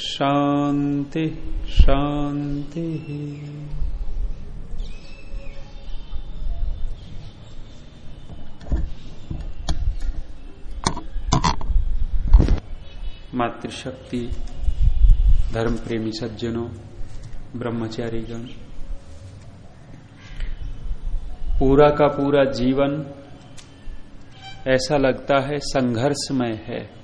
शांति शांति मातृशक्ति धर्म प्रेमी सज्जनों ब्रह्मचारी गण पूरा का पूरा जीवन ऐसा लगता है संघर्षमय है।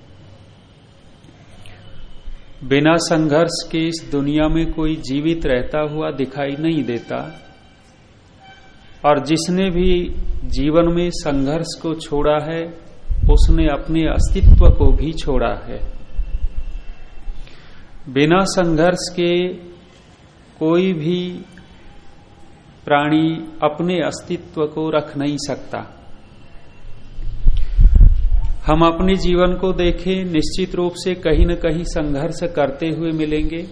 बिना संघर्ष के इस दुनिया में कोई जीवित रहता हुआ दिखाई नहीं देता। और जिसने भी जीवन में संघर्ष को छोड़ा है, उसने अपने अस्तित्व को भी छोड़ा है। बिना संघर्ष के कोई भी प्राणी अपने अस्तित्व को रख नहीं सकता। हम अपने जीवन को देखें, निश्चित रूप से कहीं न कहीं संघर्ष करते हुए मिलेंगे।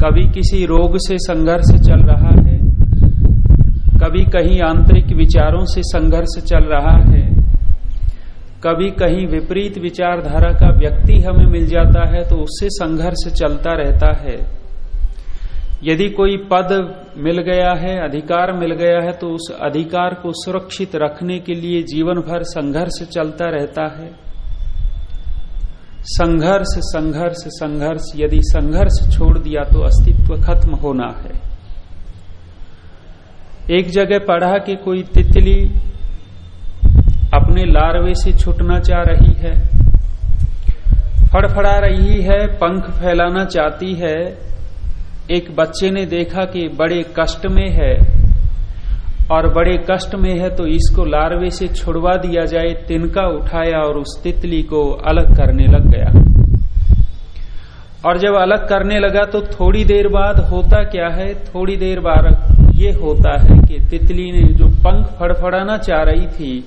कभी किसी रोग से संघर्ष चल रहा है, कभी कहीं आंतरिक विचारों से संघर्ष चल रहा है, कभी कहीं विपरीत विचारधारा का व्यक्ति हमें मिल जाता है तो उससे संघर्ष चलता रहता है। यदि कोई पद मिल गया है, अधिकार मिल गया है तो उस अधिकार को सुरक्षित रखने के लिए जीवन भर संघर्ष चलता रहता है। संघर्ष संघर्ष संघर्ष, यदि संघर्ष छोड़ दिया तो अस्तित्व खत्म होना है। एक जगह पढ़ा कि कोई तितली अपने लार्वे से छुटना चाह रही है। फड़फड़ा रही है, पंख फैलाना चाहती है एक बच्चे ने देखा कि बड़े कष्ट में है और बड़े कष्ट में है तो इसको लार्वे से छुड़वा दिया जाए, तिनका उठाया और उस तितली को अलग करने लग गया। और जब अलग करने लगा तो थोड़ी देर बाद होता क्या है? थोड़ी देर बाद ये होता है कि तितली ने जो पंख फड़फड़ाना चाह रही थी,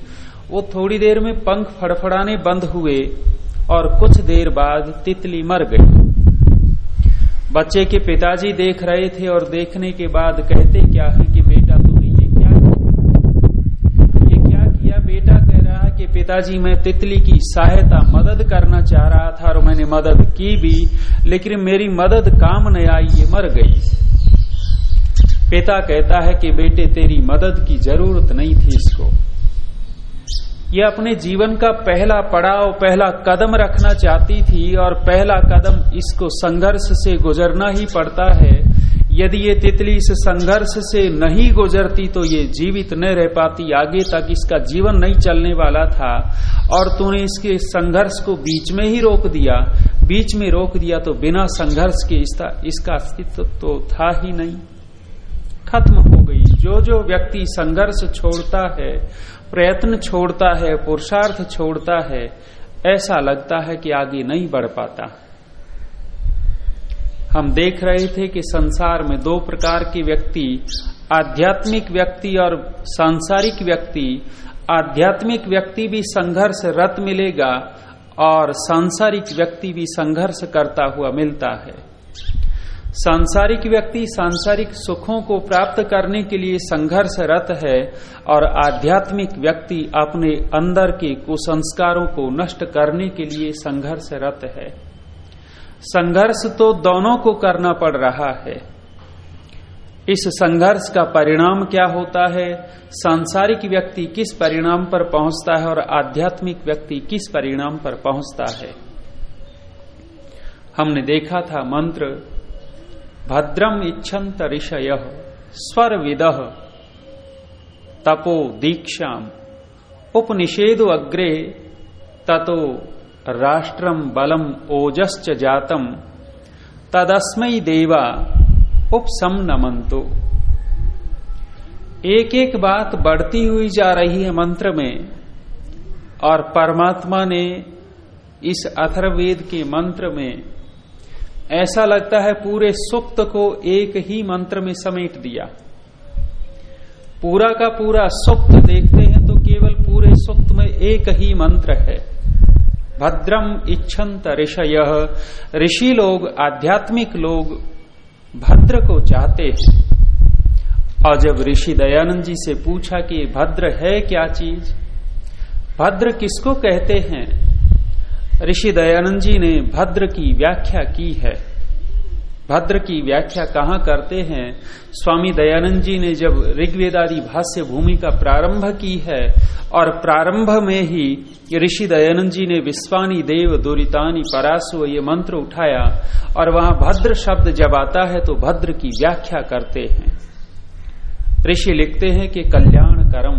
वो थोड़ी देर में पंख फड़फड़ाने बंद हुए और कुछ देर बाद तितली मर गई। बच्चे के पिताजी देख रहे थे और देखने के बाद कहते, क्या है कि बेटा तूने ये क्या ये क्या किया? बेटा कह रहा है कि पिताजी, मैं तितली की सहायता मदद करना चाह रहा था और मैंने मदद की भी, लेकिन मेरी मदद काम नहीं आई, ये मर गई। पिता कहता है कि, बेटे, तेरी मदद की ज़रूरत नहीं थी इसको। ये अपने जीवन का पहला पड़ाव, पहला कदम रखना चाहती थी और पहला कदम इसको संघर्ष से गुजरना ही पड़ता है। यदि ये तितली इस संघर्ष से नहीं गुजरती तो ये जीवित न रह पाती। आगे तक इसका जीवन नहीं चलने वाला था और तूने इसके संघर्ष को बीच में ही रोक दिया। बीच में रोक दिया तो बिना संघर्ष के इसका इसका अस्तित्व तो था ही नहीं। खत्म हो गई। जो जो व्यक्ति संघर्ष छोड़ता है प्रयत्न छोड़ता है, पुरुषार्थ छोड़ता है, ऐसा लगता है कि आगे नहीं बढ़ पाता। हम देख रहे थे कि संसार में दो प्रकार के व्यक्ति, आध्यात्मिक व्यक्ति और सांसारिक व्यक्ति। आध्यात्मिक व्यक्ति भी संघर्ष रत मिलेगा और सांसारिक व्यक्ति भी संघर्ष करता हुआ मिलता है। सांसारिक व्यक्ति सांसारिक सुखों को प्राप्त करने के लिए संघर्षरत है और आध्यात्मिक व्यक्ति अपने अंदर के कुसंस्कारों को नष्ट करने के लिए संघर्षरत है। संघर्ष तो दोनों को करना पड़ रहा है। इस संघर्ष का परिणाम क्या होता है? सांसारिक व्यक्ति किस परिणाम पर पहुँचता है और आध्यात्मिक व्यक्ति किस परिणाम पर पहुँचता है? हमने देखा था मंत्र भद्रम इच्छन्त ऋषय स्वर विद तपो दीक्षा उपनिषेदु अग्रे ततो राष्ट्रम बलम ओजश्च जातम। तदस्मय देवा उपसम नमंतो एक एक बात बढ़ती हुई जा रही है मंत्र में, और परमात्मा ने इस अथर्वेद के मंत्र में ऐसा लगता है पूरे सुक्त को एक ही मंत्र में समेट दिया। पूरा का पूरा सुक्त देखते हैं तो केवल पूरे सुक्त में एक ही मंत्र है। भद्रम इच्छन्त ऋषय। ऋषि लोग, आध्यात्मिक लोग भद्र को चाहते हैं। और जब ऋषि दयानंद जी से पूछा कि भद्र है क्या चीज़? भद्र किसको कहते हैं? ऋषि दयानंद जी ने भद्र की व्याख्या की है। भद्र की व्याख्या कहाँ करते हैं? स्वामी दयानंद जी ने जब ऋग्वेदादि भाष्य भूमि का प्रारंभ की है और प्रारंभ में ही ऋषि दयानंद जी ने विश्वानी देव दुरितानी परासु ये मंत्र उठाया और वहाँ भद्र शब्द जब आता है तो भद्र की व्याख्या करते हैं। ऋषि लिखते हैं कि कल्याण करम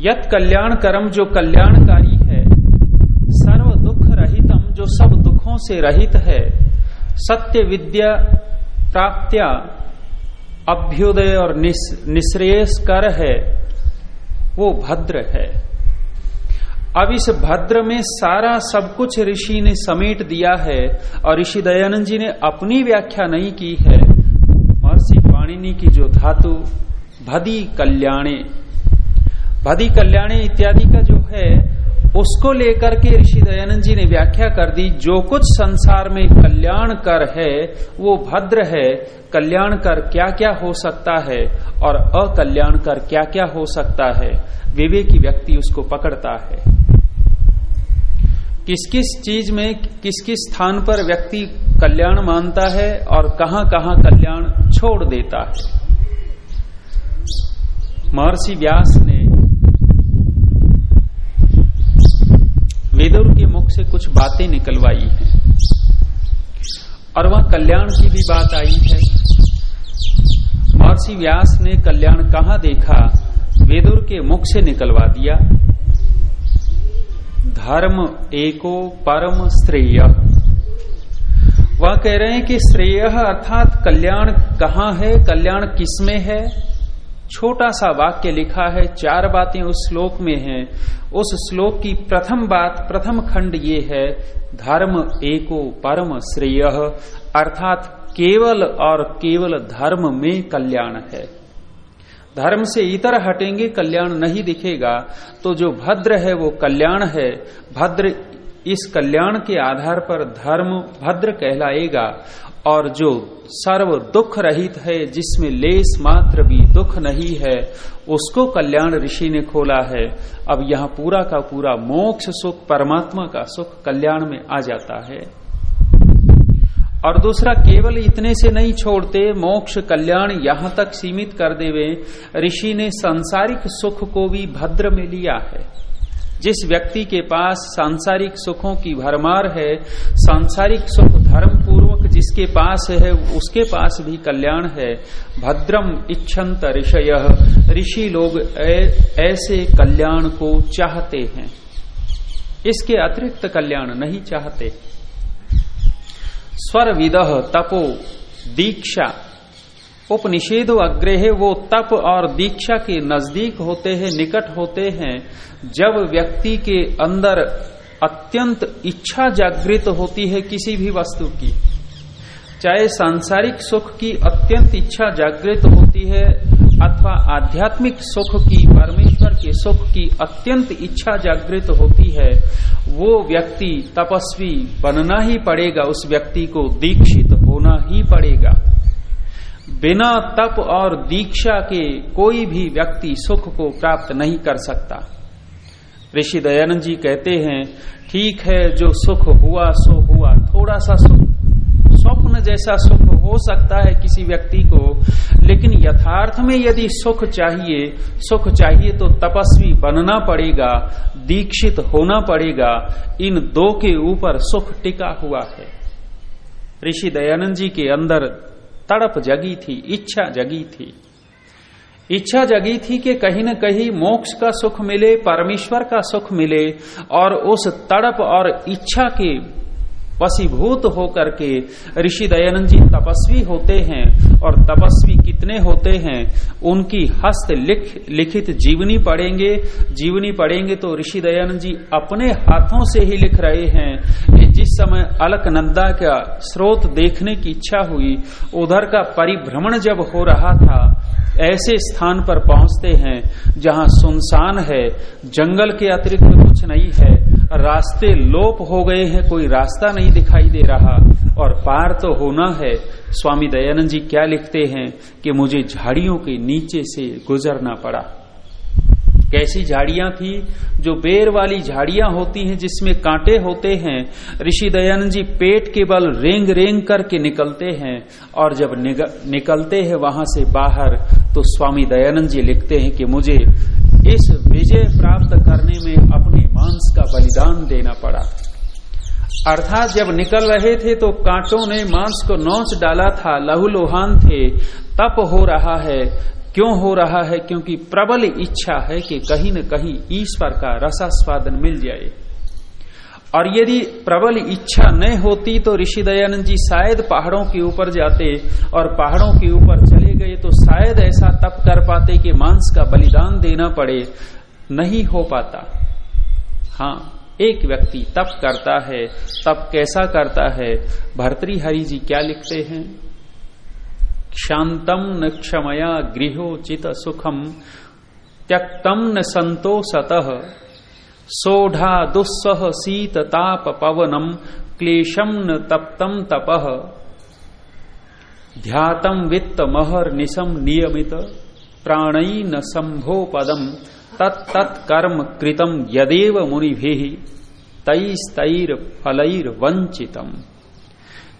यत कल्याण करम जो कल्याणकारी जो सब दुखों से रहित है, सत्य विद्या प्राप्त्या अभ्युदय और निश्रेयस कर है, वो भद्र है। अब इस भद्र में सारा सब कुछ ऋषि ने समेट दिया है और ऋषि दयानंद जी ने अपनी व्याख्या नहीं की है। महर्षि पाणिनि की जो धातु, भदी कल्याणे भदी कल्याणे इत्यादि का जो है उसको लेकर के ऋषि दयानंद जी ने व्याख्या कर दी, जो कुछ संसार में कल्याण कर है, वो भद्र है। कल्याण कर क्या क्या हो सकता है और अकल्याण कर क्या क्या हो सकता है? विवेकी व्यक्ति उसको पकड़ता है। किस किस चीज़ में किस किस स्थान पर व्यक्ति कल्याण मानता है और कहाँ कहाँ कल्याण छोड़ देता है? महर्षि व्यास ने वेदों के मुख से कुछ बातें निकलवाई हैं। और वह कल्याण की भी बात आई है। महर्षि व्यास ने कल्याण कहा देखा? वेदुर के मुख से निकलवा दिया। धर्म एको परम श्रेय। वह कह रहे हैं कि श्रेय अर्थात कल्याण कहाँ है? कल्याण किसमें है? छोटा सा वाक्य लिखा है, चार बातें उस श्लोक में हैं। उस श्लोक की प्रथम बात, प्रथम खंड ये है, धर्म एको परम श्रेय, अर्थात केवल और केवल धर्म में कल्याण है। धर्म से इतर हटेंगे, कल्याण नहीं दिखेगा। तो जो भद्र है, वो कल्याण है। भद्र इस कल्याण के आधार पर धर्म भद्र कहलाएगा। और जो सर्व दुख रहित है, जिसमें लेस मात्र भी दुख नहीं है, उसको कल्याण ऋषि ने खोला है। अब यहाँ पूरा का पूरा मोक्ष सुख, परमात्मा का सुख कल्याण में आ जाता है। और दूसरा, केवल इतने से नहीं छोड़ते, मोक्ष कल्याण यहाँ तक सीमित कर देवे, ऋषि ने सांसारिक सुख को भी भद्र में लिया है। जिस व्यक्ति के पास सांसारिक सुखों की भरमार है, सांसारिक सुख धर्म पूर्वक जिसके पास है, उसके पास भी कल्याण है। भद्रम इच्छंत ऋषय। ऋषि लोग ऐसे कल्याण को चाहते हैं। इसके अतिरिक्त कल्याण नहीं चाहते। स्वर विदह तपो, दीक्षा। उपनिषेध अग्रह वो तप और दीक्षा के नज़दीक होते हैं, निकट होते हैं। जब व्यक्ति के अंदर अत्यंत इच्छा जागृत होती है किसी भी वस्तु की चाहे सांसारिक सुख की अत्यंत इच्छा जागृत होती है, अथवा आध्यात्मिक सुख की, परमेश्वर के सुख की अत्यंत इच्छा जागृत होती है, वो व्यक्ति तपस्वी बनना ही पड़ेगा, उस व्यक्ति को दीक्षित होना ही पड़ेगा। बिना तप और दीक्षा के कोई भी व्यक्ति सुख को प्राप्त नहीं कर सकता। ऋषि दयानंद जी कहते हैं, ठीक है, जो सुख हुआ, सो हुआ, थोड़ा सा सुख जैसा सुख हो सकता है किसी व्यक्ति को, लेकिन यथार्थ में यदि सुख चाहिए सुख चाहिए तो तपस्वी बनना पड़ेगा, दीक्षित होना पड़ेगा, इन दो के ऊपर सुख टिका हुआ है। ऋषि दयानंद जी के अंदर तड़प जगी थी, इच्छा जगी थी। इच्छा जगी थी कि कहीं न कहीं मोक्ष का सुख मिले, परमेश्वर का सुख मिले, और उस तड़प और इच्छा के वसीभूत होकर के ऋषि दयानंद जी तपस्वी होते हैं और तपस्वी कितने होते हैं, उनकी हस्त लिख, लिखित जीवनी पढ़ेंगे जीवनी पढ़ेंगे तो ऋषि दयानंद जी अपने हाथों से ही लिख रहे हैं कि जिस समय अलकनंदा का स्रोत देखने की इच्छा हुई, उधर का परिभ्रमण जब हो रहा था, ऐसे स्थान पर पहुँचते हैं जहाँ सुनसान है, जंगल के अतिरिक्त कुछ नहीं है। रास्ते लोप हो गए हैं, कोई रास्ता नहीं दिखाई दे रहा। और पार तो होना है। स्वामी दयानंद जी क्या लिखते हैं कि मुझे झाड़ियों के नीचे से गुजरना पड़ा। कैसी झाड़ियाँ थी? जो बेर वाली झाड़ियाँ होती हैं, जिसमें कांटे होते हैं। ऋषि दयानंद जी पेट के बल रेंग रेंग करके निकलते हैं। और जब निकलते हैं वहाँ से बाहर तो स्वामी दयानंद जी लिखते हैं कि मुझे इस विजय प्राप्त करने में अपने मांस का बलिदान देना पड़ा। अर्थात जब निकल रहे थे तो कांटों ने मांस को नोच डाला था, लहूलुहान थे। तप हो रहा है। क्यों हो रहा है? क्योंकि प्रबल इच्छा है कि कहीं न कहीं ईश्वर का रसास्वादन मिल जाए। और यदि प्रबल इच्छा न होती तो ऋषि दयानंद जी शायद पहाड़ों के ऊपर जाते और पहाड़ों के ऊपर चले गए तो शायद ऐसा तप कर पाते कि मांस का बलिदान देना पड़े। नहीं हो पाता। हाँ एक व्यक्ति तप करता है, तप कैसा करता है? भर्तृहरि जी क्या लिखते हैं? शांतम न क्षमया गृहोचित सुखम, त्यक्तम न संतोषत सोढ़ा दुस्सह शीत ताप पवनम क्लेशम न तप्तम तप। ध्यातम वित्त महर निशम नियमित प्राणई न संभो पदम तत्कर्म कृतम यदेव मुनि तैर फलैर वंचितम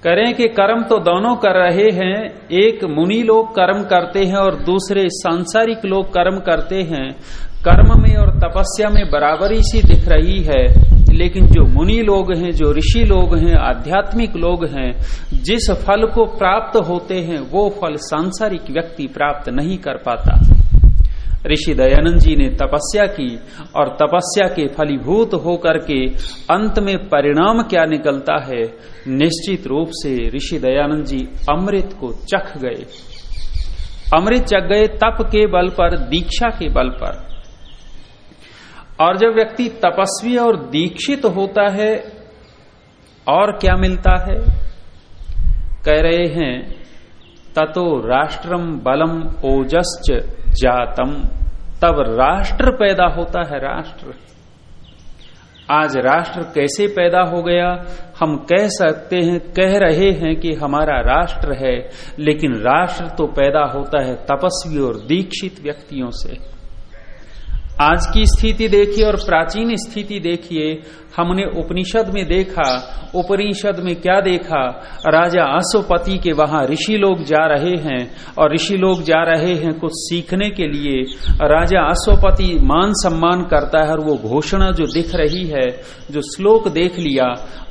करें कि कर्म तो दोनों कर रहे हैं, एक मुनि लोग कर्म करते हैं और दूसरे सांसारिक लोग कर्म करते हैं। कर्म में और तपस्या में बराबरी सी दिख रही है, लेकिन जो मुनि लोग हैं, जो ऋषि लोग हैं, आध्यात्मिक लोग हैं, जिस फल को प्राप्त होते हैं, वो फल सांसारिक व्यक्ति प्राप्त नहीं कर पाता। ऋषि दयानंद जी ने तपस्या की, और तपस्या के फलीभूत होकर के अंत में परिणाम क्या निकलता है, निश्चित रूप से ऋषि दयानंद जी अमृत को चख गए। अमृत चख गए तप के बल पर, दीक्षा के बल पर। और जब व्यक्ति तपस्वी और दीक्षित होता है, और क्या मिलता है? कह रहे हैं, ततो राष्ट्रम बलम ओजश्च जातम। तब राष्ट्र पैदा होता है, राष्ट्र। आज राष्ट्र कैसे पैदा हो गया? हम कह सकते हैं, कह रहे हैं कि हमारा राष्ट्र है, लेकिन राष्ट्र तो पैदा होता है तपस्वी और दीक्षित व्यक्तियों से। आज की स्थिति देखिए और प्राचीन स्थिति देखिए। हमने उपनिषद में देखा, उपनिषद में क्या देखा? राजा अशोपति के वहाँ ऋषि लोग जा रहे हैं और ऋषि लोग जा रहे हैं कुछ सीखने के लिए। राजा अशोपति मान सम्मान करता है और वो घोषणा जो दिख रही है, जो श्लोक देख लिया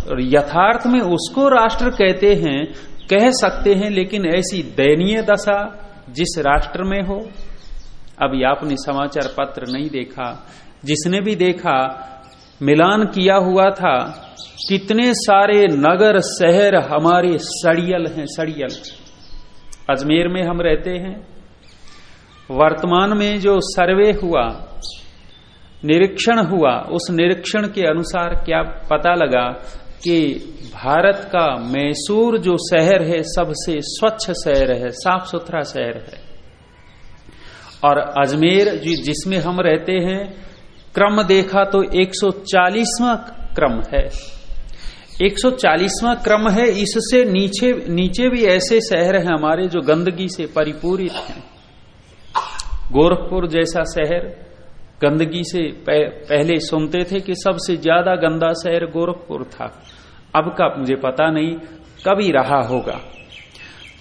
और यथार्थ में उसको राष्ट्र कहते हैं, कह सकते हैं, लेकिन ऐसी दयनीय दशा जिस राष्ट्र में हो अभी आपने समाचार पत्र नहीं देखा। जिसने भी देखा, मिलान किया हुआ था, कितने सारे नगर, शहर हमारे सड़ियल हैं, सड़ियल। अजमेर में हम रहते हैं। वर्तमान में जो सर्वे हुआ, निरीक्षण हुआ, उस निरीक्षण के अनुसार क्या पता लगा कि भारत का मैसूर जो शहर है, सबसे स्वच्छ शहर है, साफ़ सुथरा शहर है। और अजमेर जिसमें हम रहते हैं, क्रम देखा तो 140वां क्रम है। 140वां क्रम है, इससे नीचे नीचे भी ऐसे शहर हैं हमारे जो गंदगी से परिपूरित हैं। गोरखपुर जैसा शहर गंदगी से पहले सुनते थे कि सबसे ज़्यादा गंदा शहर गोरखपुर था। अब का मुझे पता नहीं कभी रहा होगा।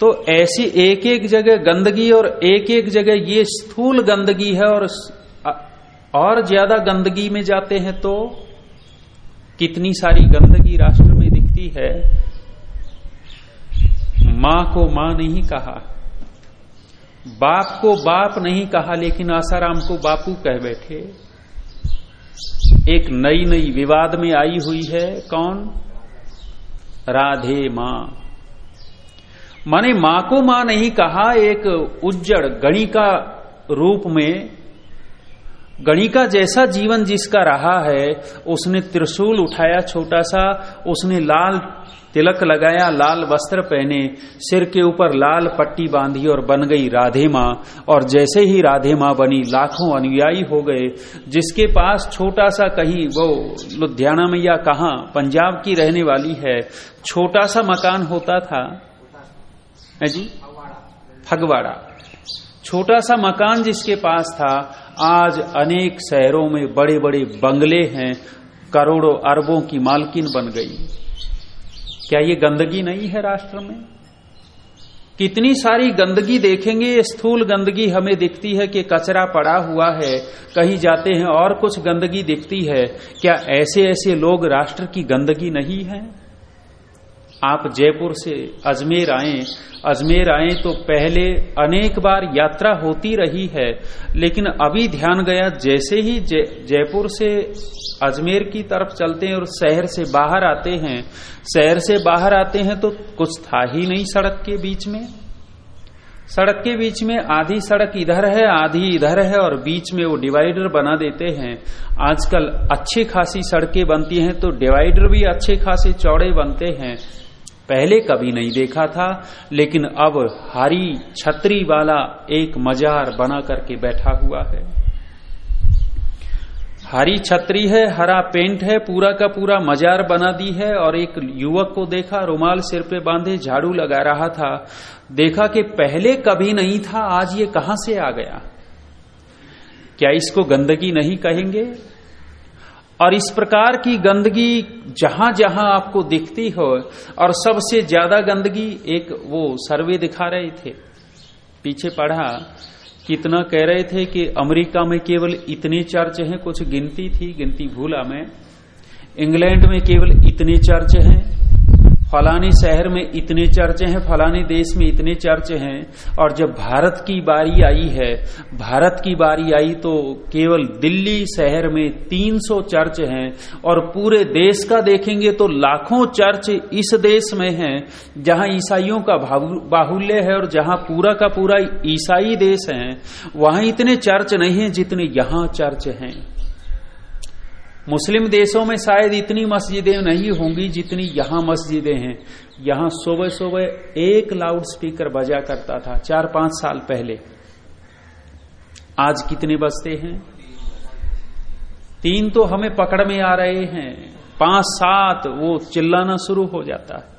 तो ऐसी एक एक जगह गंदगी और एक एक जगह ये स्थूल गंदगी है और और ज़्यादा गंदगी में जाते हैं तो कितनी सारी गंदगी राष्ट्र में दिखती है? माँ को माँ नहीं कहा। बाप को बाप नहीं कहा, लेकिन आसाराम को बापू कह बैठे। एक नई नई विवाद में आई हुई है कौन? राधे माँ। माने माँ को माँ नहीं कहा, एक उज्जड़ गणिका रूप में, गणिका जैसा जीवन जिसका रहा है, उसने त्रिशूल उठाया छोटा सा, उसने लाल तिलक लगाया, लाल वस्त्र पहने, सिर के ऊपर लाल पट्टी बांधी और बन गई राधे माँ। और जैसे ही राधे माँ बनी, लाखों अनुयायी हो गए, जिसके पास छोटा सा कहीं, वो लुधियाना में या कहा, पंजाब की रहने वाली है, छोटा सा मकान होता था। है जी? फगवाड़ा। छोटा सा मकान जिसके पास था, आज अनेक शहरों में बड़े बड़े बंगले हैं, करोड़ों अरबों की मालकिन बन गई। क्या ये गंदगी नहीं है राष्ट्र में? कितनी सारी गंदगी देखेंगे स्थूल गंदगी हमें दिखती है कि कचरा पड़ा हुआ है, कहीं जाते हैं और कुछ गंदगी दिखती है। क्या ऐसे ऐसे लोग राष्ट्र की गंदगी नहीं है? आप जयपुर से अजमेर आए। अजमेर आए तो पहले अनेक बार यात्रा होती रही है, लेकिन अभी ध्यान गया, जैसे ही जयपुर से अजमेर की तरफ़ चलते हैं और शहर से बाहर आते हैं, शहर से बाहर आते हैं तो कुछ था ही नहीं सड़क के बीच में। सड़क के बीच में आधी सड़क इधर है, आधी इधर है और बीच में वो डिवाइडर बना देते हैं। आजकल अच्छी खासी सड़कें बनती हैं तो डिवाइडर भी अच्छे खासे चौड़े बनते हैं। पहले कभी नहीं देखा था, लेकिन अब हरी छतरी वाला एक मजार बना करके बैठा हुआ है। हरी छतरी है, हरा पेंट है, पूरा का पूरा मजार बना दी है, और एक युवक को देखा, रुमाल सिर पे बांधे, झाड़ू लगा रहा था। देखा कि पहले कभी नहीं था, आज ये कहाँ से आ गया? क्या इसको गंदगी नहीं कहेंगे? और इस प्रकार की गंदगी जहाँ जहाँ आपको दिखती हो, और सबसे ज़्यादा गंदगी एक वो सर्वे दिखा रहे थे। पीछे पढ़ा, कितना कह रहे थे कि अमेरिका में केवल इतने चर्च हैं, कुछ गिनती थी, गिनती भूला मैं। इंग्लैंड में केवल इतने चर्च हैं फलानी शहर में इतने चर्चे हैं, फलाने देश में इतने चर्च हैं, और जब भारत की बारी आई है, भारत की बारी आई तो केवल दिल्ली शहर में 300 चर्च हैं, और पूरे देश का देखेंगे तो लाखों चर्च इस देश में हैं, जहाँ ईसाइयों का बाहुल्य है और जहाँ पूरा का पूरा ईसाई देश है, वहाँ इतने चर्च नहीं है जितने यहाँ चर्च हैं। मुस्लिम देशों में शायद इतनी मस्जिदें नहीं होंगी जितनी यहाँ मस्जिदें हैं। यहाँ सुबह सुबह एक लाउड स्पीकर बजा करता था, चार पाँच साल पहले। आज कितने बजते हैं? तीन तो हमें पकड़ में आ रहे हैं। पाँच सात, वो चिल्लाना शुरू हो जाता। है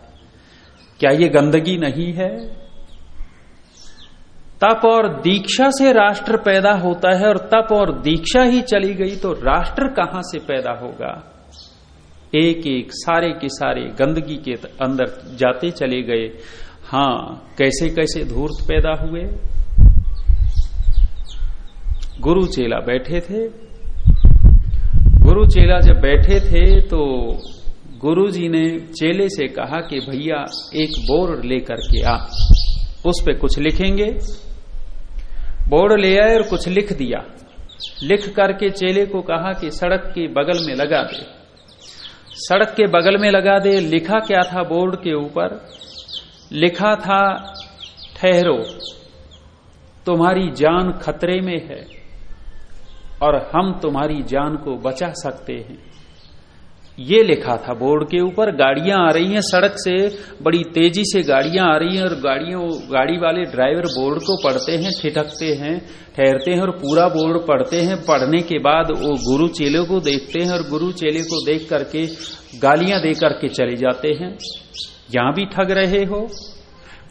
क्या ये गंदगी नहीं है? तप और दीक्षा से राष्ट्र पैदा होता है और तप और दीक्षा ही चली गई तो राष्ट्र कहाँ से पैदा होगा? एक एक सारे के सारे गंदगी के अंदर जाते चले गए। हाँ कैसे कैसे धूर्त पैदा हुए? गुरु चेला बैठे थे। गुरु चेला जब बैठे थे तो गुरु जी ने चेले से कहा कि भैया, एक बोर्ड लेकर के आ। उस पे कुछ लिखेंगे। बोर्ड ले आए और कुछ लिख दिया। लिख करके चेले को कहा कि सड़क के बगल में लगा दे। सड़क के बगल में लगा दे। लिखा क्या था बोर्ड के ऊपर? लिखा था, ठहरो। तुम्हारी जान खतरे में है और हम तुम्हारी जान को बचा सकते हैं। ये लिखा था बोर्ड के ऊपर, गाड़ियाँ आ रही हैं सड़क से, बड़ी तेज़ी से गाड़ियाँ आ रही हैं और गाड़ियों, गाड़ी वाले ड्राइवर बोर्ड को पढ़ते हैं ठिठकते हैं, ठहरते हैं और पूरा बोर्ड पढ़ते हैं। पढ़ने के बाद वो गुरु चेले को देखते हैं और गुरु चेले को देख करके गालियाँ दे करके चले जाते हैं। यहाँ भी ठग रहे हो?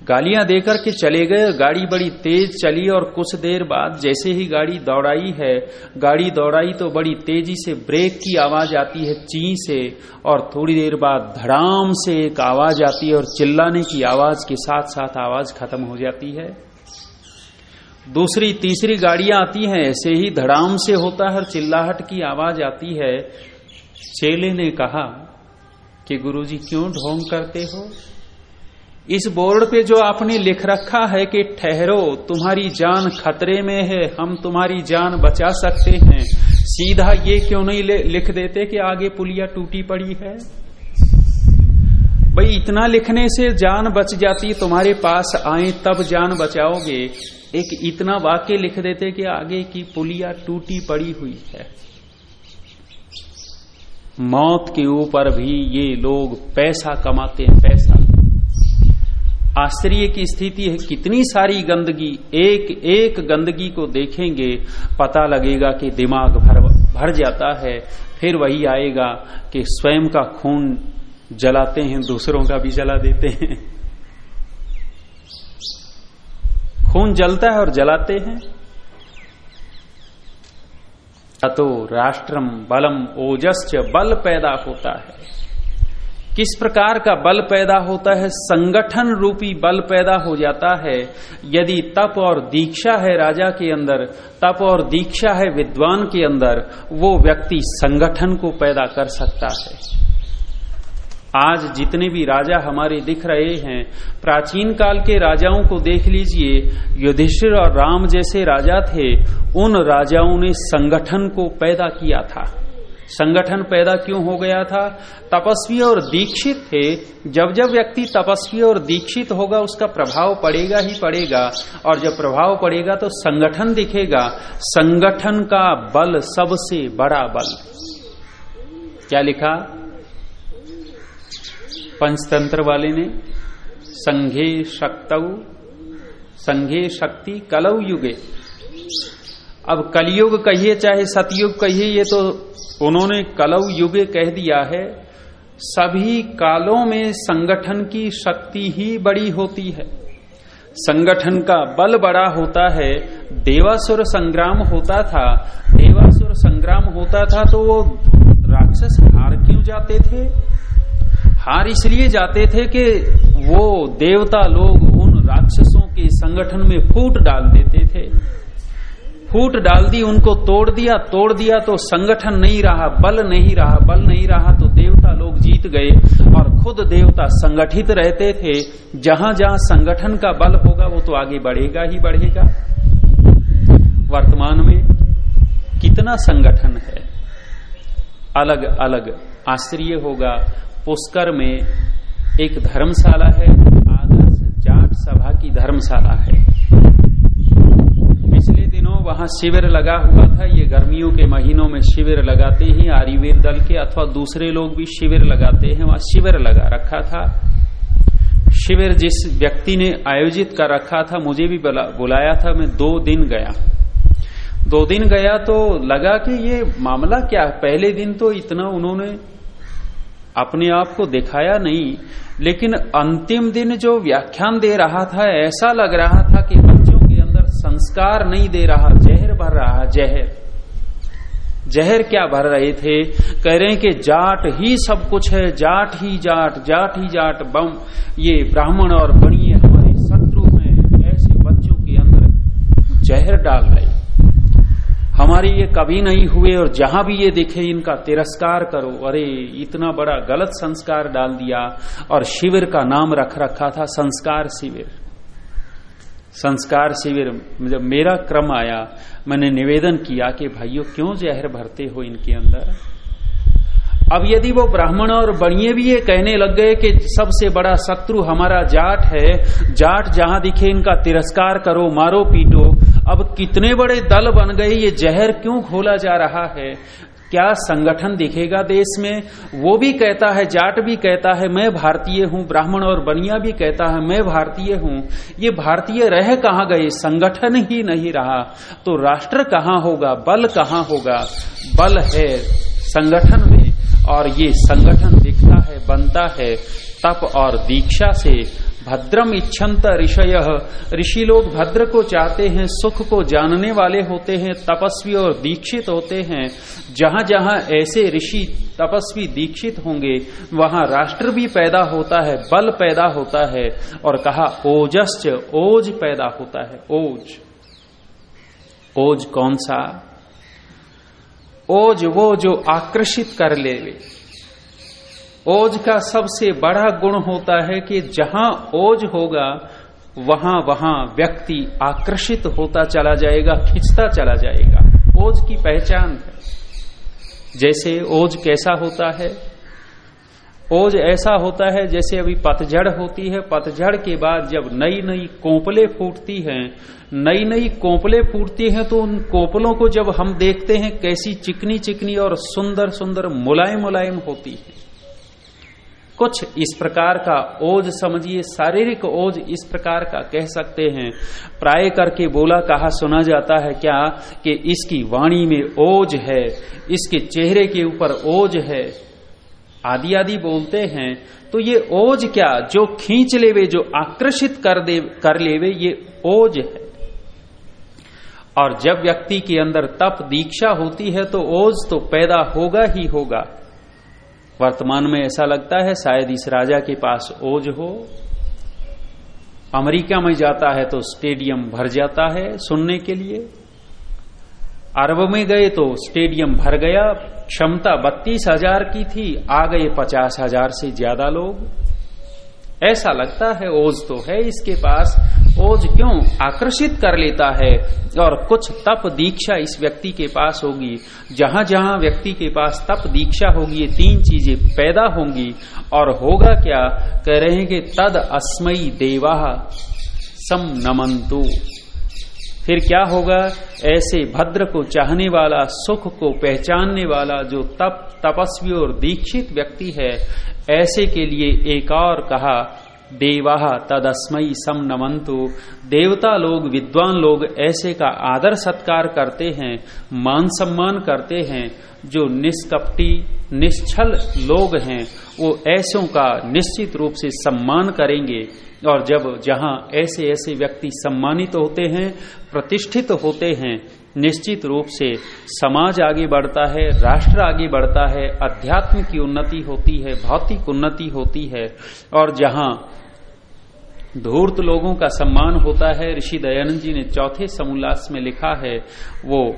गालियाँ देकर के चले गए। गाड़ी बड़ी तेज चली और कुछ देर बाद जैसे ही गाड़ी दौड़ाई है, गाड़ी दौड़ाई तो बड़ी तेज़ी से ब्रेक की आवाज़ आती है ची से और थोड़ी देर बाद धड़ाम से एक आवाज़ आती है और चिल्लाने की आवाज़ के साथ साथ आवाज़ खत्म हो जाती है। दूसरी, तीसरी गाड़ियाँ आती हैं, ऐसे ही धड़ाम से होता है चिल्लाहट की आवाज़ आती है। चेले ने कहा कि गुरुजी क्यों ढोंग करते हो? इस बोर्ड पे जो आपने लिख रखा है कि ठहरो, तुम्हारी जान खतरे में है, हम तुम्हारी जान बचा सकते हैं। सीधा ये क्यों नहीं लिख देते कि आगे पुलिया टूटी पड़ी है? भाई, इतना लिखने से जान बच जाती, तुम्हारे पास आए तब जान बचाओगे। एक इतना वाक्य लिख देते कि आगे की पुलिया टूटी पड़ी हुई है। मौत के ऊपर भी ये लोग पैसा कमाते हैं, पैसा। आश्चर्य की स्थिति है, कितनी सारी गंदगी, एक एक गंदगी को देखेंगे, पता लगेगा कि दिमाग भर भर जाता है, फिर वही आएगा कि स्वयं का खून जलाते हैं, दूसरों का भी जला देते हैं। खून जलता है और जलाते हैं। अतो राष्ट्रम बलम ओजस्च बल पैदा होता है। किस प्रकार का बल पैदा होता है? संगठन रूपी बल पैदा हो जाता है। यदि तप और दीक्षा है राजा के अंदर, तप और दीक्षा है विद्वान के अंदर, वो व्यक्ति संगठन को पैदा कर सकता है। आज जितने भी राजा हमारे दिख रहे हैं, प्राचीन काल के राजाओं को देख लीजिए, युधिष्ठिर और राम जैसे राजा थे, उन राजाओं ने संगठन को पैदा किया था। संगठन पैदा क्यों हो गया था? तपस्वी और दीक्षित थे। जब जब व्यक्ति तपस्वी और दीक्षित होगा, उसका प्रभाव पड़ेगा ही पड़ेगा। और जब प्रभाव पड़ेगा तो संगठन दिखेगा। संगठन का बल सबसे बड़ा बल। क्या लिखा? पंचतंत्र वाले ने, संघे शक्त, संघे शक्ति कलव युगे। अब कलयुग कहिए, चाहे सतयुग कहिए, ये तो उन्होंने कलव युगे कह दिया है, सभी कालों में संगठन की शक्ति ही बड़ी होती है। संगठन का बल बड़ा होता है, देवासुर संग्राम होता था, देवासुर संग्राम होता था तो वो राक्षस हार क्यों जाते थे? हार इसलिए जाते थे कि वो देवता लोग उन राक्षसों के संगठन में फूट डाल देते थे। फूट डाल दी, उनको तोड़ दिया तोड़ दिया तो संगठन नहीं रहा, बल नहीं रहा, बल नहीं रहा तो देवता लोग जीत गए और खुद देवता संगठित रहते थे। जहाँ जहाँ संगठन का बल होगा वो तो आगे बढ़ेगा ही बढ़ेगा। वर्तमान में कितना संगठन है? अलग अलग आश्चर्य होगा। पुष्कर में एक धर्मशाला है, आदर्श जाट सभा की धर्मशाला है। वहाँ शिविर लगा हुआ था। ये गर्मियों के महीनों में शिविर लगाते ही आरिवीर दल के अथवा दूसरे लोग भी शिविर लगाते हैं, वहाँ शिविर लगा रखा था। शिविर जिस व्यक्ति ने आयोजित कर रखा था, मुझे भी बुलाया था, मैं दो दिन गया। दो दिन गया तो लगा कि ये मामला क्या? पहले दिन तो इतना उन्होंने अपने आप को दिखाया नहीं, लेकिन अंतिम दिन जो व्याख्यान दे रहा था, ऐसा लग रहा था कि बच्चों के अंदर संस्कार नहीं दे रहा जहर भर रहा जहर। जहर क्या भर रहे थे? कह रहे हैं कि जाट ही सब कुछ है, जाट ही जाट जाट ही जाट बम। ये ब्राह्मण और बणिए हमारे शत्रु हैं, ऐसे बच्चों के अंदर जहर डाल रहे। हमारे ये कभी नहीं हुए और जहाँ भी ये दिखे, इनका तिरस्कार करो। अरे, इतना बड़ा गलत संस्कार डाल दिया और शिविर का नाम रख रखा था संस्कार शिविर। संस्कार शिविर जब मेरा क्रम आया, मैंने निवेदन किया कि भाइयों, क्यों जहर भरते हो इनके अंदर? अब यदि वो ब्राह्मण और बणिए भी ये कहने लग गए कि सबसे बड़ा शत्रु हमारा जाट है, जाट जहाँ दिखे इनका तिरस्कार करो, मारो पीटो, अब कितने बड़े दल बन गए, ये जहर क्यों खोला जा रहा है? क्या संगठन दिखेगा देश में? वो भी कहता है, जाट भी कहता है, मैं भारतीय हूँ, ब्राह्मण और बनिया भी कहता है, मैं भारतीय हूँ। ये भारतीय रह कहाँ गए? संगठन ही नहीं रहा। तो राष्ट्र कहाँ होगा? बल कहाँ होगा? बल है संगठन में, और ये संगठन दिखता है, बनता है तप और दीक्षा से। भद्रम इच्छन्त ऋषय। ऋषि लोग भद्र को चाहते हैं, सुख को जानने वाले होते हैं, तपस्वी और दीक्षित होते हैं। जहाँ जहाँ ऐसे ऋषि तपस्वी दीक्षित होंगे, वहाँ राष्ट्र भी पैदा होता है, बल पैदा होता है और कहा, ओजश्च, ओज पैदा होता है, ओज। ओज कौन सा? ओज वो जो आकर्षित कर ले ओज का सबसे बड़ा गुण होता है कि जहाँ ओज होगा, वहाँ वहाँ व्यक्ति आकर्षित होता चला जाएगा, खिंचता चला जाएगा। ओज की पहचान है। जैसे ओज कैसा होता है, ओज ऐसा होता है जैसे अभी पतझड़ होती है। पतझड़ के बाद जब नई नई कोपले फूटती हैं, नई नई कोपले फूटती हैं तो उन कोपलों को जब हम देखते हैं, कैसी चिकनी चिकनी और सुंदर सुंदर मुलायम मुलायम होती है। कुछ इस प्रकार का ओज समझिए, शारीरिक ओज इस प्रकार का कह सकते हैं। प्राय करके बोला, कहा, सुना जाता है क्या कि इसकी वाणी में ओज है, इसके चेहरे के ऊपर ओज है। आदि आदि बोलते हैं तो ये ओज क्या, जो खींच लेवे, जो आकर्षित कर दे, कर लेवे, ये ओज है। और जब व्यक्ति के अंदर तप, दीक्षा होती है तो ओज तो पैदा होगा ही होगा। वर्तमान में ऐसा लगता है, शायद इस राजा के पास ओज हो। अमेरिका में जाता है तो स्टेडियम भर जाता है सुनने के लिए। अरब में गए तो स्टेडियम भर गया। क्षमता बत्तीस हज़ार की थी, आ गए पचास हज़ार से ज़्यादा लोग। ऐसा लगता है ओज तो है इसके पास। ओज क्यों आकर्षित कर लेता है? और कुछ तप दीक्षा इस व्यक्ति के पास होगी। जहाँ जहाँ व्यक्ति के पास तप दीक्षा होगी, ये तीन चीज़ें पैदा होंगी। और होगा क्या? कह रहे हैं कि तद अस्मयी देवा सम नमंतु फिर क्या होगा? ऐसे भद्र को चाहने वाला, सुख को पहचानने वाला जो तप, तपस्वी और दीक्षित व्यक्ति है, ऐसे के लिए एक और कहा देवाह तदस्मयी सम नमंतु देवता लोग, विद्वान लोग ऐसे का आदर सत्कार करते हैं, मान सम्मान करते हैं, जो निष्कपटी, निश्चल लोग हैं, वो ऐसों का निश्चित रूप से सम्मान करेंगे। और जब जहाँ ऐसे ऐसे व्यक्ति सम्मानित होते हैं, प्रतिष्ठित होते हैं, निश्चित रूप से समाज आगे बढ़ता है, राष्ट्र आगे बढ़ता है, अध्यात्म की उन्नति होती है, भौतिक उन्नति होती है, और जहाँ धूर्त लोगों का सम्मान होता है, ऋषि दयानंद जी ने चौथे समोल्लास में लिखा है, वो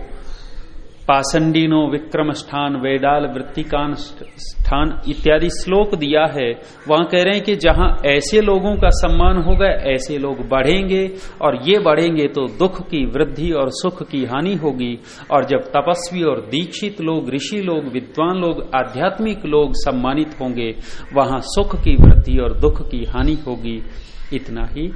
पासंडीनो विक्रम स्थान वेडाल वृत्तिकान स्थान इत्यादि श्लोक दिया है। वहाँ कह रहे हैं कि जहाँ ऐसे लोगों का सम्मान होगा, ऐसे लोग बढ़ेंगे और ये बढ़ेंगे तो दुख की वृद्धि और सुख की हानि होगी। और जब तपस्वी और दीक्षित लोग, ऋषि लोग, विद्वान लोग, आध्यात्मिक लोग सम्मानित होंगे, वहाँ सुख की वृद्धि और दुख की हानि होगी। इतना ही